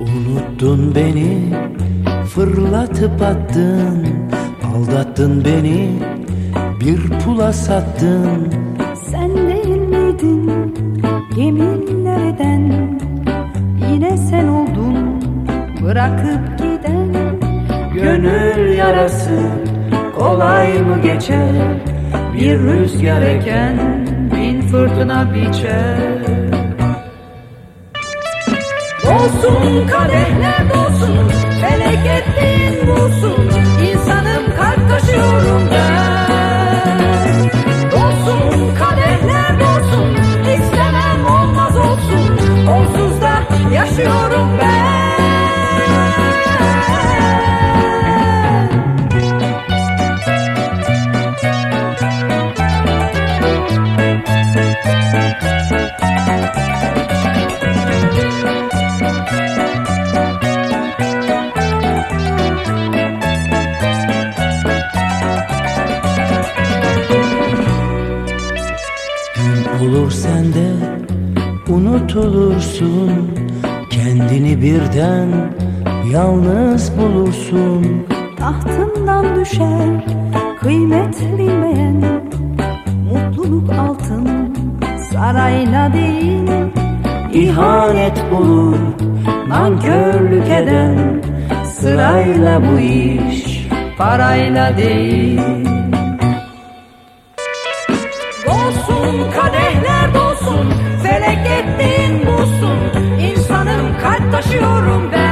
Unuttun beni, fırlatıp attın Aldattın beni, bir pula sattın değil miydin yeminler eden Yine sen oldun bırakıp giden. Gönül yarası kolay mı geçer? Bir rüzgar eken bin fırtına biçer. Dolsun kadehler dolsun Felek ettiğin bulsun Olur sende unutulursun. Kendini birden yalnız bulursun. Tahtından düşer kıymet bilmeyen Mutluluk altın sarayla değil İhanet bulur nankörlük eden Sırayla bu iş parayla değil olsun, kadehler dolsun, felek ettiğin busun. İnsanım kalp taşıyorum ben.